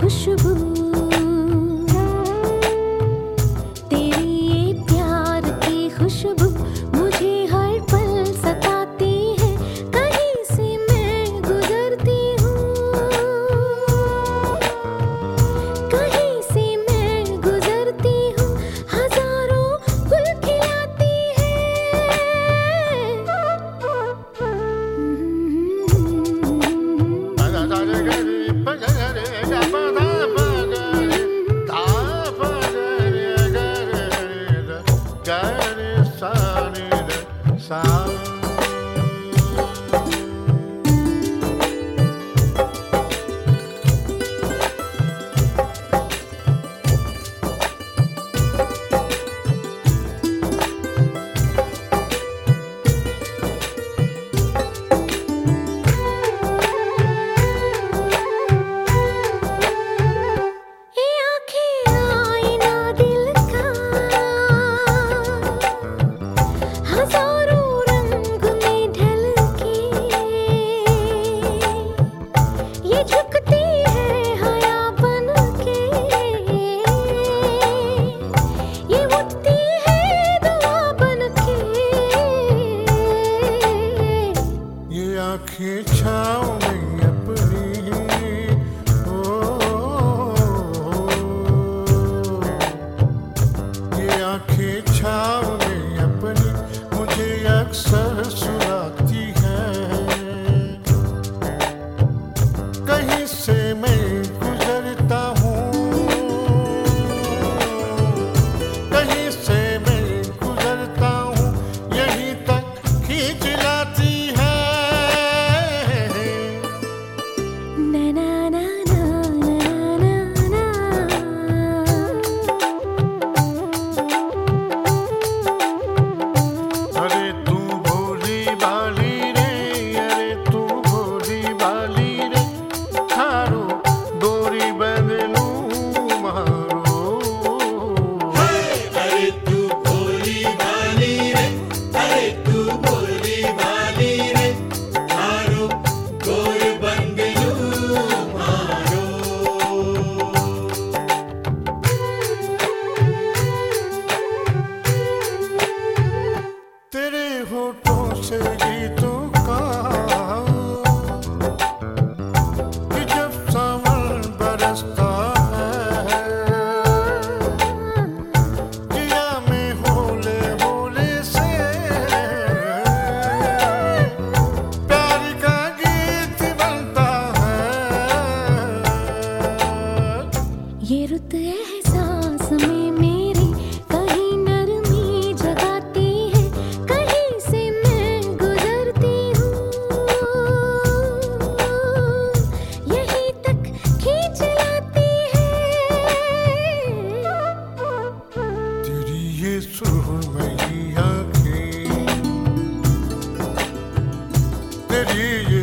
खुशबू रखी छाव में अपनी yeah.